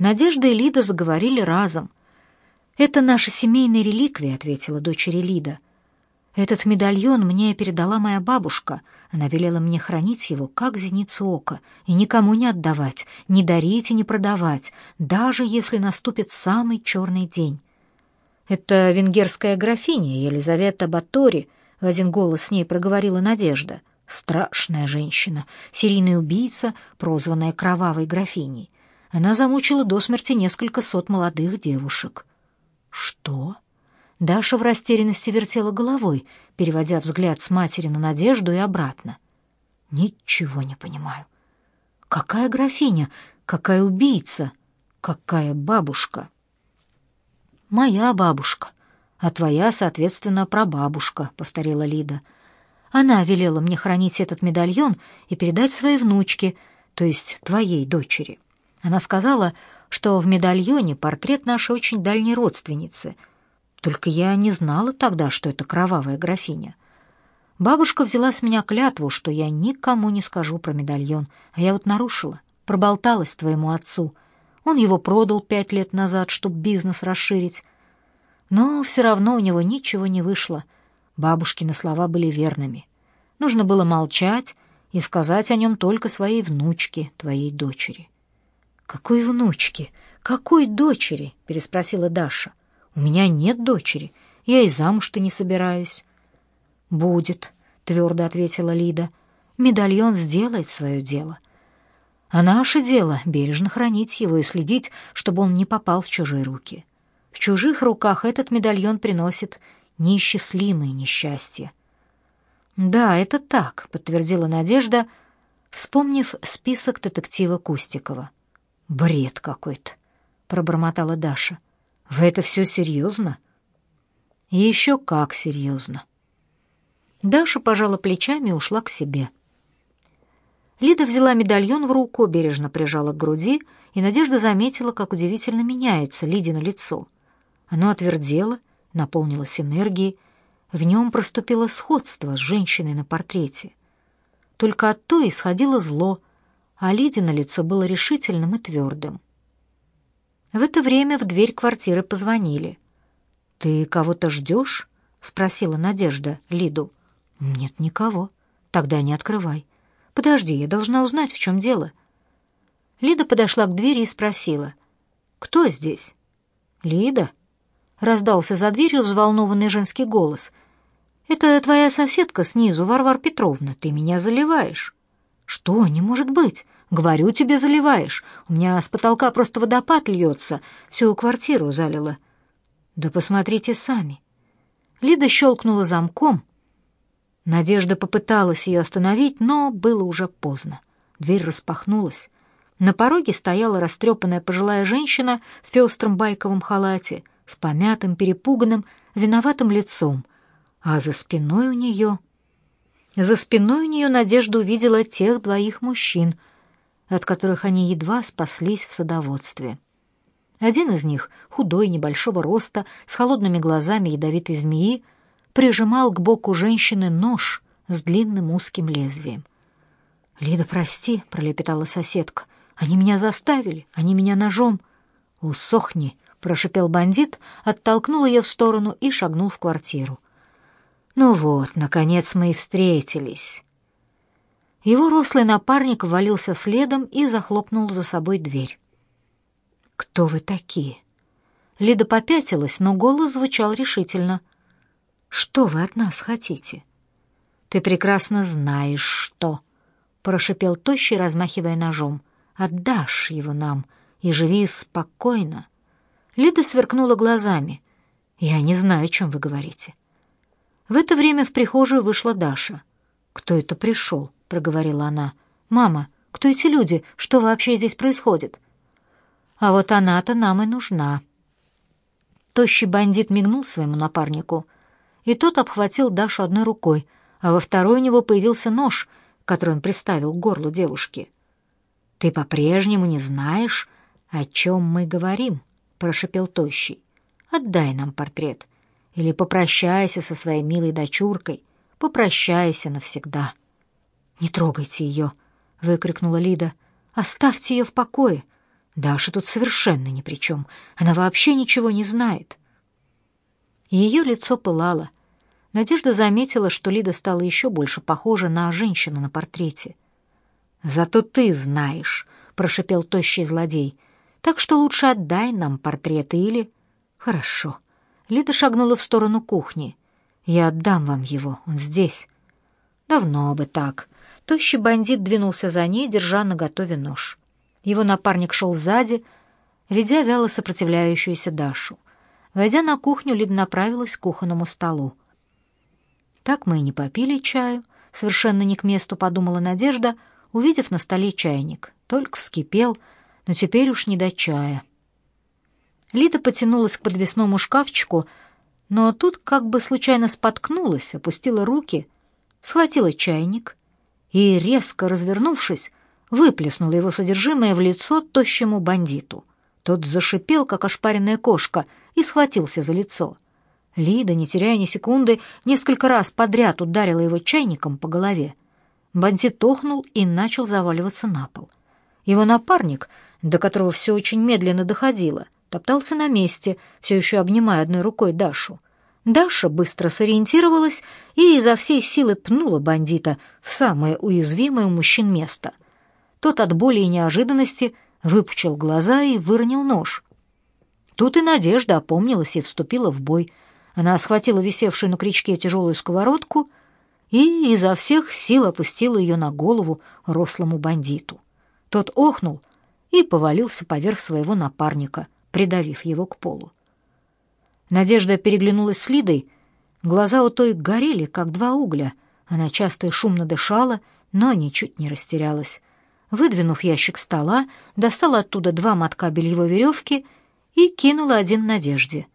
Надежда и Лида заговорили разом. «Это наши семейные реликвии», — ответила дочери Лида. «Этот медальон мне передала моя бабушка. Она велела мне хранить его, как зеницу ока, и никому не отдавать, не дарить и не продавать, даже если наступит самый черный день». «Это венгерская графиня Елизавета Батори», — в один голос с ней проговорила Надежда. «Страшная женщина, серийный убийца, прозванная Кровавой графиней». Она замучила до смерти несколько сот молодых девушек. Что? Даша в растерянности вертела головой, переводя взгляд с матери на Надежду и обратно. Ничего не понимаю. Какая графиня, какая убийца, какая бабушка? Моя бабушка, а твоя, соответственно, прабабушка, повторила Лида. Она велела мне хранить этот медальон и передать своей внучке, то есть твоей дочери. Она сказала, что в медальоне портрет нашей очень дальней родственницы. Только я не знала тогда, что это кровавая графиня. Бабушка взяла с меня клятву, что я никому не скажу про медальон, а я вот нарушила, проболталась твоему отцу. Он его продал пять лет назад, чтобы бизнес расширить. Но все равно у него ничего не вышло. Бабушкины слова были верными. Нужно было молчать и сказать о нем только своей внучке, твоей дочери. Какой внучки? Какой дочери? переспросила Даша. У меня нет дочери. Я и замуж-то не собираюсь. Будет, твердо ответила Лида. Медальон сделает свое дело. А наше дело бережно хранить его и следить, чтобы он не попал в чужие руки. В чужих руках этот медальон приносит неисчислимые несчастья. Да, это так, подтвердила Надежда, вспомнив список детектива Кустикова. «Бред какой-то», — пробормотала Даша. «Вы это все серьезно?» «Еще как серьезно». Даша пожала плечами и ушла к себе. Лида взяла медальон в руку, бережно прижала к груди, и Надежда заметила, как удивительно меняется Лидино лицо. Оно отвердело, наполнилось энергией, в нем проступило сходство с женщиной на портрете. Только от той исходило зло — а Лиде на лице было решительным и твердым. В это время в дверь квартиры позвонили. «Ты кого-то ждешь?» — спросила Надежда Лиду. «Нет никого. Тогда не открывай. Подожди, я должна узнать, в чем дело». Лида подошла к двери и спросила. «Кто здесь?» «Лида?» — раздался за дверью взволнованный женский голос. «Это твоя соседка снизу, Варвара Петровна. Ты меня заливаешь». «Что? Не может быть! Говорю тебе, заливаешь. У меня с потолка просто водопад льется. Всю квартиру залило». «Да посмотрите сами». Лида щелкнула замком. Надежда попыталась ее остановить, но было уже поздно. Дверь распахнулась. На пороге стояла растрепанная пожилая женщина в пестром байковом халате с помятым, перепуганным, виноватым лицом, а за спиной у нее за спиной у нее Надежда увидела тех двоих мужчин, от которых они едва спаслись в садоводстве. Один из них, худой, небольшого роста, с холодными глазами ядовитой змеи, прижимал к боку женщины нож с длинным узким лезвием. «Лида, прости», — пролепетала соседка, — «они меня заставили, они меня ножом». «Усохни», — прошипел бандит, оттолкнул ее в сторону и шагнул в квартиру. Ну вот, наконец мы и встретились. Его рослый напарник ввалился следом и захлопнул за собой дверь. «Кто вы такие?» Лида попятилась, но голос звучал решительно. «Что вы от нас хотите?» «Ты прекрасно знаешь, что...» — прошипел тощий, размахивая ножом. «Отдашь его нам и живи спокойно». Лида сверкнула глазами. «Я не знаю, о чем вы говорите». В это время в прихожую вышла Даша. «Кто это пришел?» — проговорила она. «Мама, кто эти люди? Что вообще здесь происходит?» «А вот она-то нам и нужна». Тощий бандит мигнул своему напарнику, и тот обхватил Дашу одной рукой, а во второй у него появился нож, который он приставил к горлу девушки. «Ты по-прежнему не знаешь, о чем мы говорим», — прошепел Тощий. «Отдай нам портрет. Или попрощайся со своей милой дочуркой. Попрощайся навсегда. «Не трогайте ее!» — выкрикнула Лида. «Оставьте ее в покое. Даша тут совершенно ни при чем. Она вообще ничего не знает». Ее лицо пылало. Надежда заметила, что Лида стала еще больше похожа на женщину на портрете. «Зато ты знаешь», — прошипел тощий злодей. «Так что лучше отдай нам портреты или...» «Хорошо», Лида шагнула в сторону кухни. «Я отдам вам его, он здесь». «Давно бы так». Тощий бандит двинулся за ней, держа на готове нож. Его напарник шел сзади, ведя вяло сопротивляющуюся Дашу. Войдя на кухню, Лида направилась к кухонному столу. «Так мы и не попили чаю», — совершенно не к месту подумала Надежда, увидев на столе чайник. Только вскипел, но теперь уж не до чая. Лида потянулась к подвесному шкафчику, но тут как бы случайно споткнулась, опустила руки, схватила чайник и, резко развернувшись, выплеснула его содержимое в лицо тощему бандиту. Тот зашипел, как ошпаренная кошка, и схватился за лицо. Лида, не теряя ни секунды, несколько раз подряд ударила его чайником по голове. Бандит тохнул и начал заваливаться на пол. Его напарник, до которого все очень медленно доходило — топтался на месте, все еще обнимая одной рукой Дашу. Даша быстро сориентировалась и изо всей силы пнула бандита в самое уязвимое у мужчин место. Тот от боли и неожиданности выпучил глаза и выронил нож. Тут и Надежда опомнилась и вступила в бой. Она схватила висевшую на крючке тяжелую сковородку и изо всех сил опустила ее на голову рослому бандиту. Тот охнул и повалился поверх своего напарника — придавив его к полу. Надежда переглянулась с Лидой. Глаза у той горели, как два угля. Она часто и шумно дышала, но ничуть не растерялась. Выдвинув ящик стола, достала оттуда два мотка бельевой веревки и кинула один Надежде.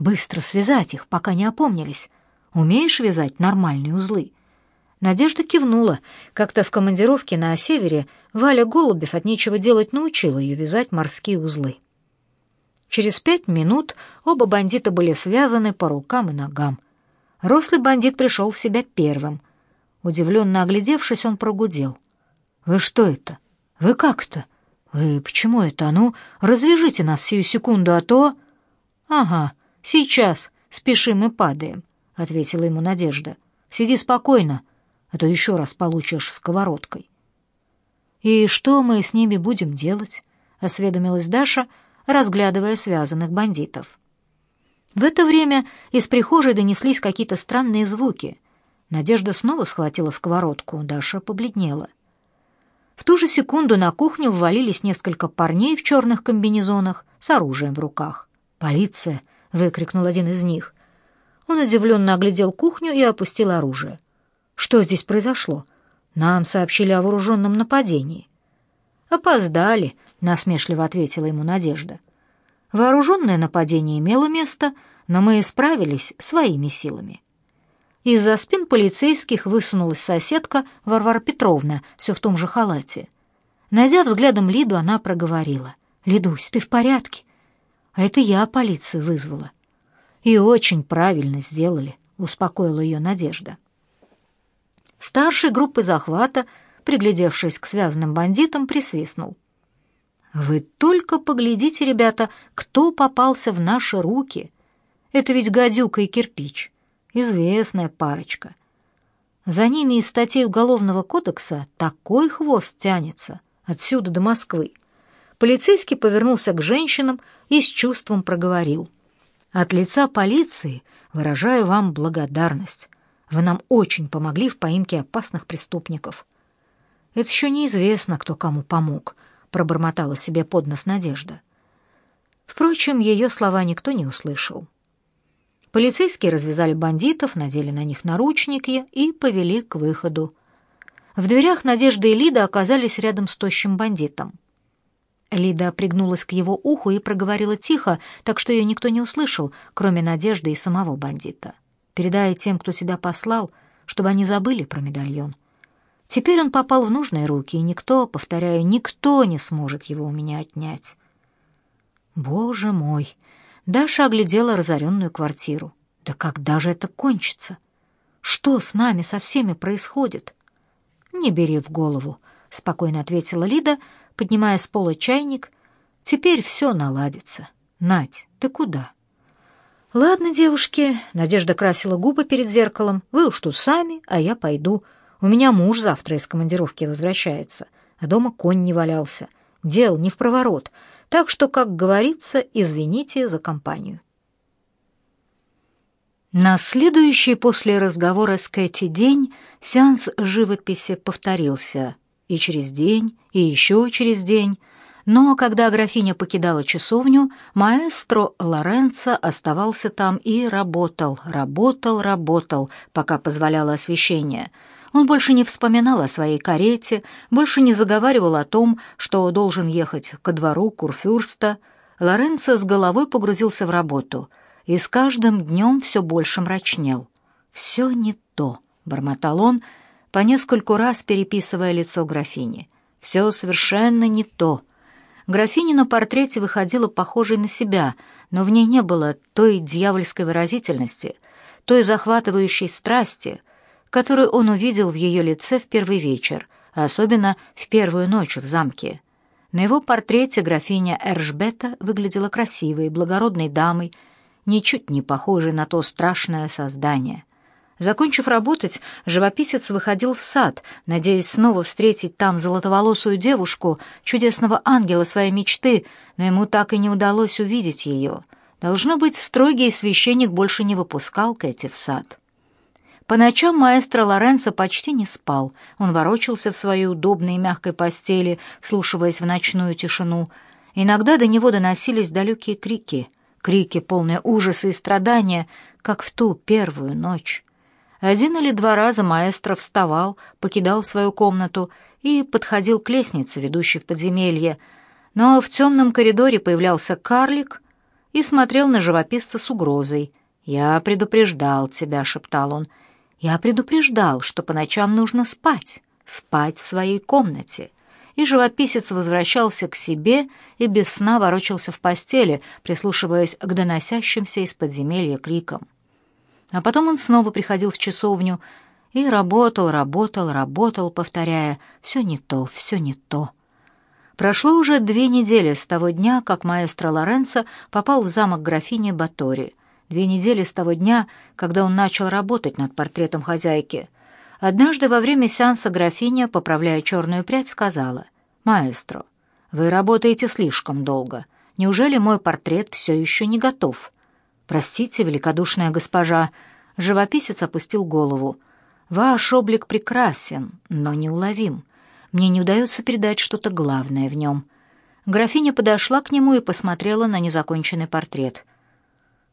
«Быстро связать их, пока не опомнились. Умеешь вязать нормальные узлы?» Надежда кивнула. Как-то в командировке на севере Валя Голубев от нечего делать научила ее вязать морские узлы. Через пять минут оба бандита были связаны по рукам и ногам. Рослый бандит пришел в себя первым. Удивленно оглядевшись, он прогудел. «Вы что это? Вы как то? Вы почему это? А ну, развяжите нас сию секунду, а то...» «Ага, сейчас. Спешим и падаем», — ответила ему Надежда. «Сиди спокойно, а то еще раз получишь сковородкой». «И что мы с ними будем делать?» — осведомилась Даша — разглядывая связанных бандитов. В это время из прихожей донеслись какие-то странные звуки. Надежда снова схватила сковородку, Даша побледнела. В ту же секунду на кухню ввалились несколько парней в черных комбинезонах с оружием в руках. «Полиция!» — выкрикнул один из них. Он удивленно оглядел кухню и опустил оружие. «Что здесь произошло? Нам сообщили о вооруженном нападении». «Опоздали!» насмешливо ответила ему Надежда. Вооруженное нападение имело место, но мы справились своими силами. Из-за спин полицейских высунулась соседка Варвара Петровна, все в том же халате. Найдя взглядом Лиду, она проговорила. «Лидусь, ты в порядке?» «А это я полицию вызвала». «И очень правильно сделали», — успокоила ее Надежда. Старший группы захвата, приглядевшись к связанным бандитам, присвистнул. Вы только поглядите, ребята, кто попался в наши руки. Это ведь гадюка и кирпич. Известная парочка. За ними из статей Уголовного кодекса такой хвост тянется. Отсюда до Москвы. Полицейский повернулся к женщинам и с чувством проговорил. «От лица полиции выражаю вам благодарность. Вы нам очень помогли в поимке опасных преступников». Это еще неизвестно, кто кому помог, пробормотала себе под нос Надежда. Впрочем, ее слова никто не услышал. Полицейские развязали бандитов, надели на них наручники и повели к выходу. В дверях Надежда и Лида оказались рядом с тощим бандитом. Лида пригнулась к его уху и проговорила тихо, так что ее никто не услышал, кроме Надежды и самого бандита. «Передай тем, кто тебя послал, чтобы они забыли про медальон. Теперь он попал в нужные руки, и никто, повторяю, никто не сможет его у меня отнять. Боже мой! Даша оглядела разоренную квартиру. Да когда же это кончится? Что с нами со всеми происходит? Не бери в голову, спокойно ответила Лида, поднимая с пола чайник. Теперь все наладится. Нать, ты куда? Ладно, девушки, Надежда красила губы перед зеркалом. Вы уж тут сами, а я пойду. У меня муж завтра из командировки возвращается, а дома конь не валялся. Дел не в проворот, так что, как говорится, извините за компанию. На следующий после разговора с Кэти день сеанс живописи повторился. И через день, и еще через день. Но когда графиня покидала часовню, маэстро Лоренцо оставался там и работал, работал, работал, пока позволяло освещение — он больше не вспоминал о своей карете, больше не заговаривал о том, что должен ехать ко двору Курфюрста. Лоренцо с головой погрузился в работу и с каждым днем все больше мрачнел. «Все не то», — бормотал он, по нескольку раз переписывая лицо графини. «Все совершенно не то». Графиня на портрете выходила похожей на себя, но в ней не было той дьявольской выразительности, той захватывающей страсти — которую он увидел в ее лице в первый вечер, особенно в первую ночь в замке. На его портрете графиня Эржбета выглядела красивой, благородной дамой, ничуть не похожей на то страшное создание. Закончив работать, живописец выходил в сад, надеясь снова встретить там золотоволосую девушку, чудесного ангела своей мечты, но ему так и не удалось увидеть ее. Должно быть, строгий священник больше не выпускал Кэти в сад. По ночам маэстро Лоренцо почти не спал. Он ворочался в своей удобной мягкой постели, слушаясь в ночную тишину. Иногда до него доносились далекие крики, крики, полные ужаса и страдания, как в ту первую ночь. Один или два раза маэстро вставал, покидал свою комнату и подходил к лестнице, ведущей в подземелье. Но в темном коридоре появлялся карлик и смотрел на живописца с угрозой. «Я предупреждал тебя», — шептал он, — я предупреждал, что по ночам нужно спать, спать в своей комнате. И живописец возвращался к себе и без сна ворочался в постели, прислушиваясь к доносящимся из подземелья крикам. А потом он снова приходил в часовню и работал, работал, работал, повторяя «все не то, все не то». Прошло уже две недели с того дня, как маэстро Лоренцо попал в замок графини Батори — две недели с того дня, когда он начал работать над портретом хозяйки. Однажды во время сеанса графиня, поправляя черную прядь, сказала, «Маэстро, вы работаете слишком долго. Неужели мой портрет все еще не готов?» «Простите, великодушная госпожа», — живописец опустил голову. «Ваш облик прекрасен, но неуловим. Мне не удается передать что-то главное в нем». Графиня подошла к нему и посмотрела на незаконченный портрет —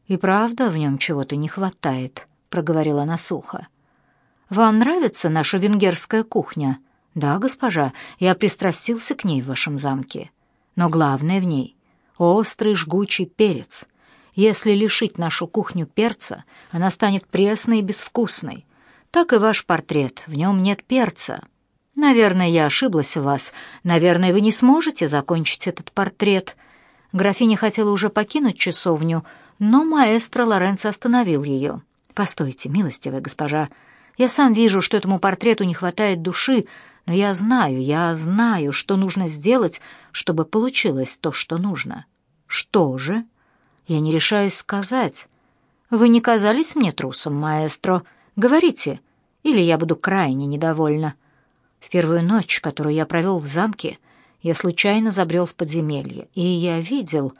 «И правда в нем чего-то не хватает», — проговорила она сухо. «Вам нравится наша венгерская кухня?» «Да, госпожа, я пристрастился к ней в вашем замке. Но главное в ней — острый жгучий перец. Если лишить нашу кухню перца, она станет пресной и безвкусной. Так и ваш портрет, в нем нет перца». «Наверное, я ошиблась в вас. Наверное, вы не сможете закончить этот портрет». Графиня хотела уже покинуть часовню, но маэстро Лоренцо остановил ее. «Постойте, милостивая госпожа, я сам вижу, что этому портрету не хватает души, но я знаю, я знаю, что нужно сделать, чтобы получилось то, что нужно. Что же? Я не решаюсь сказать. Вы не казались мне трусом, маэстро? Говорите, или я буду крайне недовольна. В первую ночь, которую я провел в замке, я случайно забрел в подземелье, и я видел,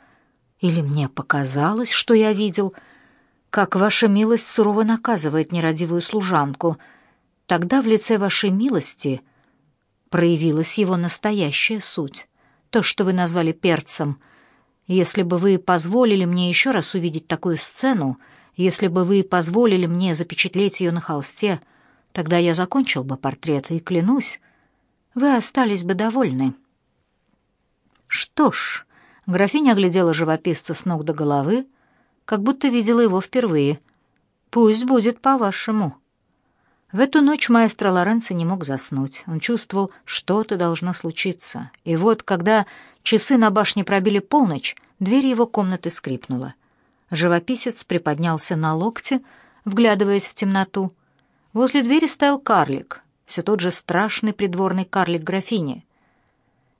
или мне показалось, что я видел, как ваша милость сурово наказывает нерадивую служанку. Тогда в лице вашей милости проявилась его настоящая суть, то, что вы назвали перцем. Если бы вы позволили мне еще раз увидеть такую сцену, если бы вы позволили мне запечатлеть ее на холсте, тогда я закончил бы портрет, и, клянусь, вы остались бы довольны. Что ж... Графиня оглядела живописца с ног до головы, как будто видела его впервые. «Пусть будет по-вашему». В эту ночь маэстро Лоренцо не мог заснуть. Он чувствовал, что-то должно случиться. И вот, когда часы на башне пробили полночь, дверь его комнаты скрипнула. Живописец приподнялся на локте, вглядываясь в темноту. Возле двери стоял карлик, все тот же страшный придворный карлик графини.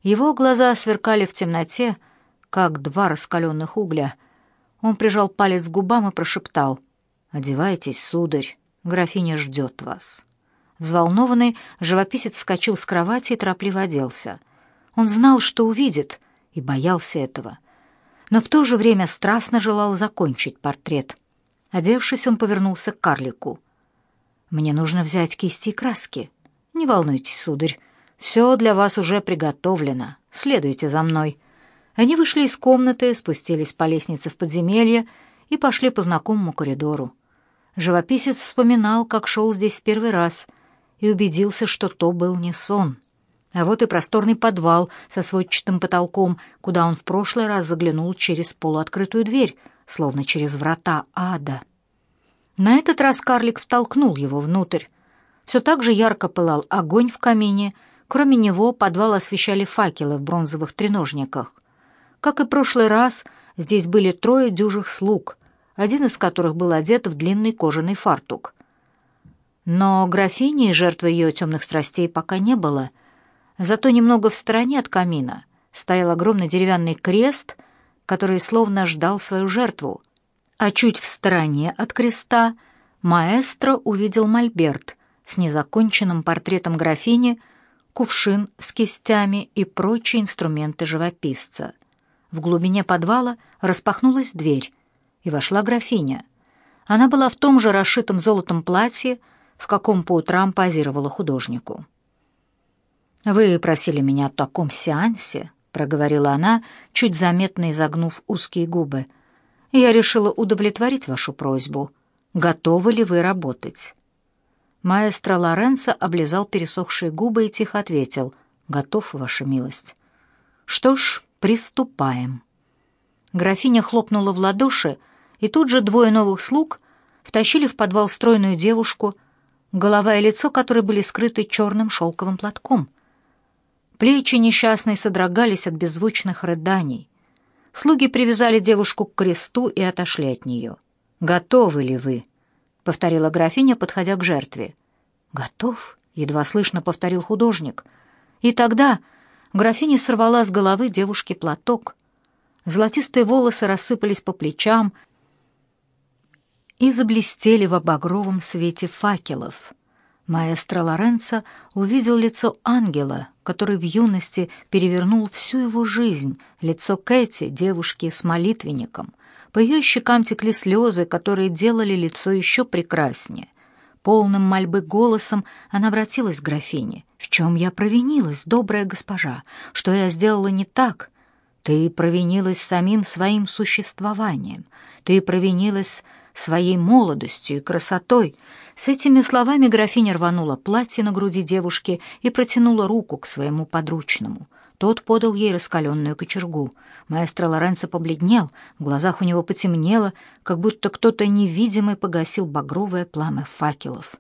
Его глаза сверкали в темноте, — как два раскаленных угля. Он прижал палец к губам и прошептал. «Одевайтесь, сударь, графиня ждет вас». Взволнованный, живописец вскочил с кровати и торопливо оделся. Он знал, что увидит, и боялся этого. Но в то же время страстно желал закончить портрет. Одевшись, он повернулся к карлику. «Мне нужно взять кисти и краски. Не волнуйтесь, сударь, все для вас уже приготовлено. Следуйте за мной». Они вышли из комнаты, спустились по лестнице в подземелье и пошли по знакомому коридору. Живописец вспоминал, как шел здесь в первый раз, и убедился, что то был не сон. А вот и просторный подвал со сводчатым потолком, куда он в прошлый раз заглянул через полуоткрытую дверь, словно через врата ада. На этот раз карлик втолкнул его внутрь. Все так же ярко пылал огонь в камине, кроме него подвал освещали факелы в бронзовых треножниках. Как и прошлый раз, здесь были трое дюжих слуг, один из которых был одет в длинный кожаный фартук. Но графини, жертвы ее темных страстей, пока не было. Зато немного в стороне от камина стоял огромный деревянный крест, который словно ждал свою жертву. А чуть в стороне от креста маэстро увидел мольберт с незаконченным портретом графини, кувшин с кистями и прочие инструменты живописца. В глубине подвала распахнулась дверь, и вошла графиня. Она была в том же расшитом золотом платье, в каком по утрам позировала художнику. «Вы просили меня о таком сеансе», — проговорила она, чуть заметно изогнув узкие губы. «Я решила удовлетворить вашу просьбу. Готовы ли вы работать?» Маэстро Лоренцо облизал пересохшие губы и тихо ответил «Готов, ваша милость». «Что ж, «Приступаем». Графиня хлопнула в ладоши, и тут же двое новых слуг втащили в подвал стройную девушку, голова и лицо которой были скрыты черным шелковым платком. Плечи несчастной содрогались от беззвучных рыданий. Слуги привязали девушку к кресту и отошли от нее. «Готовы ли вы?» — повторила графиня, подходя к жертве. «Готов?» — едва слышно повторил художник. И тогда Графиня сорвала с головы девушки платок. Золотистые волосы рассыпались по плечам и заблестели в багровом свете факелов. Маэстро Лоренцо увидел лицо ангела, который в юности перевернул всю его жизнь, лицо Кэти, девушки с молитвенником. По ее щекам текли слезы, которые делали лицо еще прекраснее — Полным мольбы голосом она обратилась к графине. «В чем я провинилась, добрая госпожа? Что я сделала не так?» «Ты провинилась самим своим существованием. Ты провинилась своей молодостью и красотой». С этими словами графиня рванула платье на груди девушки и протянула руку к своему подручному. Тот подал ей раскаленную кочергу. Маэстро Лоренцо побледнел, в глазах у него потемнело, как будто кто-то невидимый погасил багровое пламя факелов.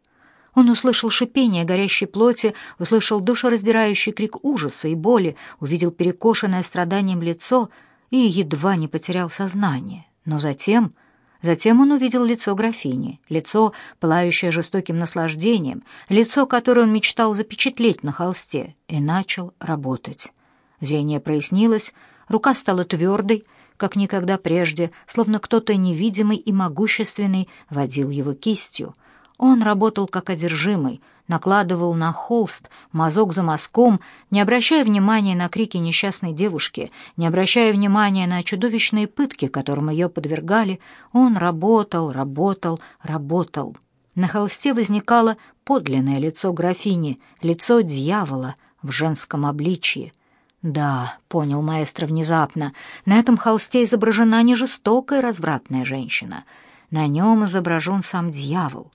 Он услышал шипение горящей плоти, услышал душераздирающий крик ужаса и боли, увидел перекошенное страданием лицо и едва не потерял сознание. Но затем... Затем он увидел лицо графини, лицо, пылающее жестоким наслаждением, лицо, которое он мечтал запечатлеть на холсте, и начал работать. Зрение прояснилось, рука стала твердой, как никогда прежде, словно кто-то невидимый и могущественный водил его кистью. Он работал как одержимый, накладывал на холст мазок за мазком, не обращая внимания на крики несчастной девушки, не обращая внимания на чудовищные пытки, которым ее подвергали, он работал, работал, работал. На холсте возникало подлинное лицо графини, лицо дьявола в женском обличье — да, понял маэстро внезапно, на этом холсте изображена не жестокая развратная женщина. На нем изображен сам дьявол.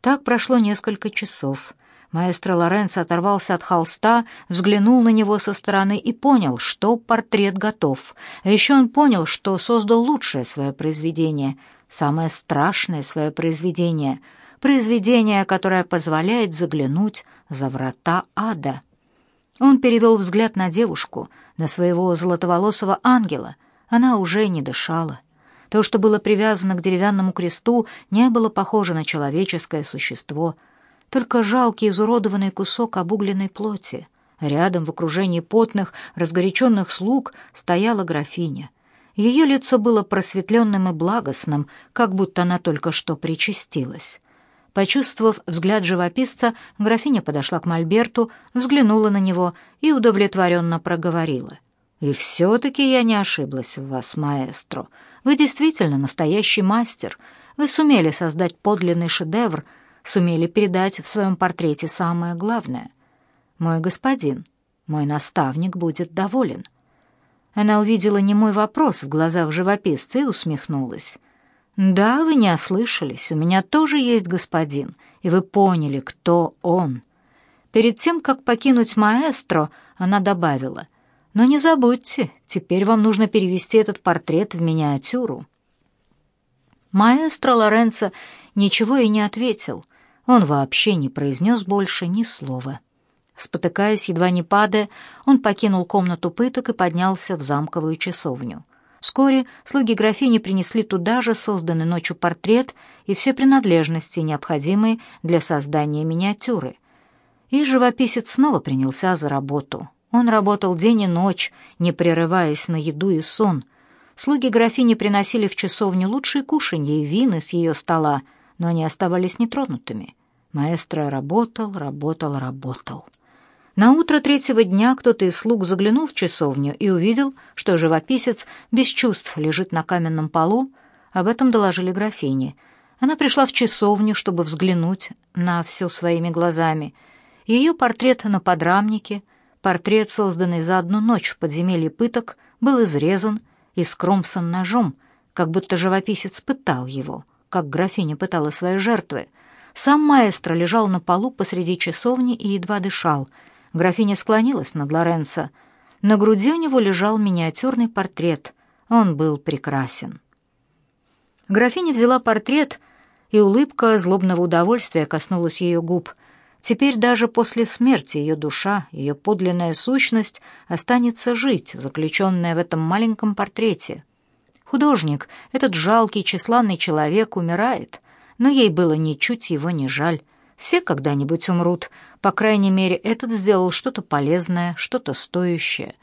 Так прошло несколько часов. Маэстро Лоренцо оторвался от холста, взглянул на него со стороны и понял, что портрет готов. А еще он понял, что создал лучшее свое произведение, самое страшное свое произведение, произведение, которое позволяет заглянуть за врата ада. Он перевел взгляд на девушку, на своего золотоволосого ангела. Она уже не дышала. То, что было привязано к деревянному кресту, не было похоже на человеческое существо, только жалкий изуродованный кусок обугленной плоти. Рядом, в окружении потных, разгоряченных слуг, стояла графиня. Ее лицо было просветленным и благостным, как будто она только что причастилась. Почувствовав взгляд живописца, графиня подошла к Мольберту, взглянула на него и удовлетворенно проговорила. «И все-таки я не ошиблась в вас, маэстро. Вы действительно настоящий мастер. Вы сумели создать подлинный шедевр, сумели передать в своем портрете самое главное. Мой господин, мой наставник будет доволен». Она увидела немой вопрос в глазах живописца и усмехнулась. «Да, вы не ослышались. У меня тоже есть господин, и вы поняли, кто он». Перед тем, как покинуть маэстро, она добавила, «Но не забудьте, теперь вам нужно перевести этот портрет в миниатюру». Маэстро Лоренцо ничего и не ответил. Он вообще не произнес больше ни слова. Спотыкаясь, едва не падая, он покинул комнату пыток и поднялся в замковую часовню. Вскоре слуги графини принесли туда же созданный ночью портрет и все принадлежности, необходимые для создания миниатюры. И живописец снова принялся за работу. Он работал день и ночь, не прерываясь на еду и сон. Слуги графини приносили в часовню лучшие кушанья и вины с ее стола, но они оставались нетронутыми. Маэстро работал, работал, работал. На утро третьего дня кто-то из слуг заглянул в часовню и увидел, что живописец без чувств лежит на каменном полу. Об этом доложили графине. Она пришла в часовню, чтобы взглянуть на все своими глазами. Ее портрет на подрамнике, портрет, созданный за одну ночь в подземелье пыток, был изрезан и скромсан ножом, как будто живописец пытал его, как графиня пытала свои жертвы. Сам маэстро лежал на полу посреди часовни и едва дышал — Графиня склонилась над Лоренцо. На груди у него лежал миниатюрный портрет. Он был прекрасен. Графиня взяла портрет, и улыбка злобного удовольствия коснулась ее губ. Теперь даже после смерти ее душа, ее подлинная сущность останется жить, заключенная в этом маленьком портрете. Художник, этот жалкий, тщеславный человек, умирает, но ей было ничуть его не жаль. Все когда-нибудь умрут. По крайней мере, этот сделал что-то полезное, что-то стоящее.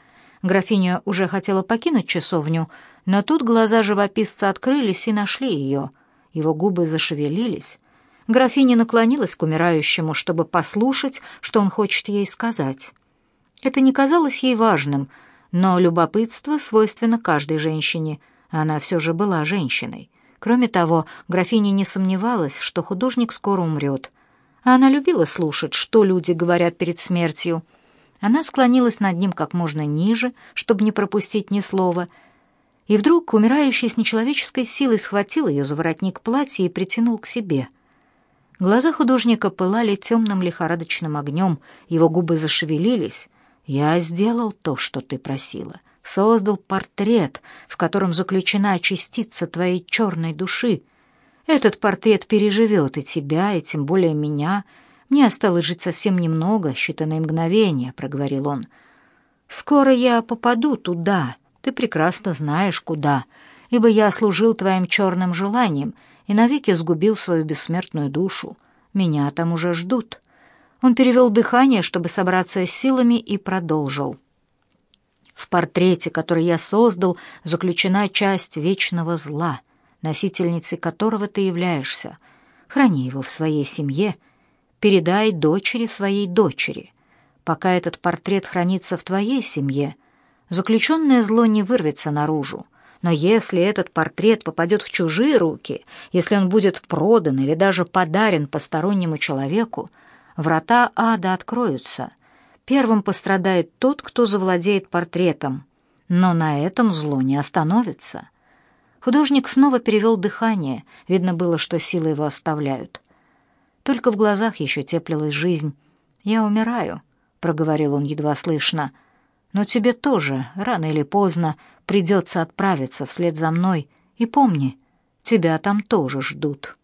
Графиня уже хотела покинуть часовню, но тут глаза живописца открылись и нашли ее. Его губы зашевелились. Графиня наклонилась к умирающему, чтобы послушать, что он хочет ей сказать. Это не казалось ей важным, но любопытство свойственно каждой женщине. Она все же была женщиной. Кроме того, графиня не сомневалась, что художник скоро умрет. Она любила слушать, что люди говорят перед смертью. Она склонилась над ним как можно ниже, чтобы не пропустить ни слова. И вдруг умирающий с нечеловеческой силой схватил ее за воротник платья и притянул к себе. Глаза художника пылали темным лихорадочным огнем, его губы зашевелились. «Я сделал то, что ты просила. Создал портрет, в котором заключена частица твоей черной души». Этот портрет переживет и тебя, и тем более меня. Мне осталось жить совсем немного, считанные мгновения», — проговорил он. «Скоро я попаду туда, ты прекрасно знаешь, куда, ибо я служил твоим черным желанием и навеки сгубил свою бессмертную душу. Меня там уже ждут». Он перевел дыхание, чтобы собраться с силами, и продолжил. В портрете, который я создал, заключена часть вечного зла носительницей которого ты являешься. Храни его в своей семье, передай дочери своей дочери. Пока этот портрет хранится в твоей семье, заключенное зло не вырвется наружу. Но если этот портрет попадет в чужие руки, если он будет продан или даже подарен постороннему человеку, врата ада откроются. Первым пострадает тот, кто завладеет портретом, но на этом зло не остановится. Художник снова перевел дыхание, видно было, что силы его оставляют. Только в глазах еще теплилась жизнь. «Я умираю», — проговорил он едва слышно. «Но тебе тоже, рано или поздно, придется отправиться вслед за мной. И помни, тебя там тоже ждут».